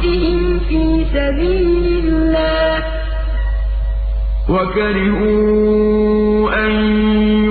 وَأَنفُسِهِمْ فِي سَبِيلِ اللَّهِ ۚ. وَكَرِهُوا أَن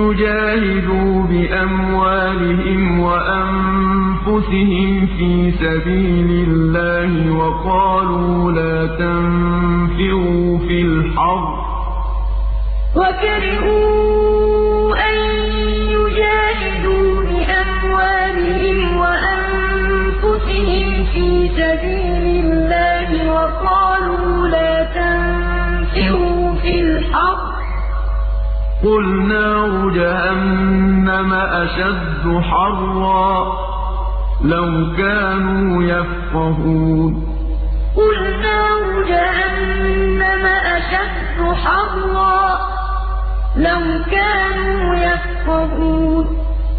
يُجَاهِدُوا بِأَمْوَالِهِمْ وَأَنفُسِهِمْ فِي سَبِيلِ اللَّهِ وَقَالُوا لَا تَنفِرُوا فِي الْحَرِّ ۗ وَكَرِهُوا أَن يُجَاهِدُوا بِأَمْوَالِهِمْ وَأَنفُسِهِمْ فِي سَبِيلِ قُلْ نَارُ جَهَنَّمَ أَشَدُّ حَرًّا ۚ لَّوْ كَانُوا يَفْقَهُونَ قُلْ نَارُ جَهَنَّمَ أَشَدُّ حَرًّا ۚ لَّوْ كَانُوا يَفْقَهُونَ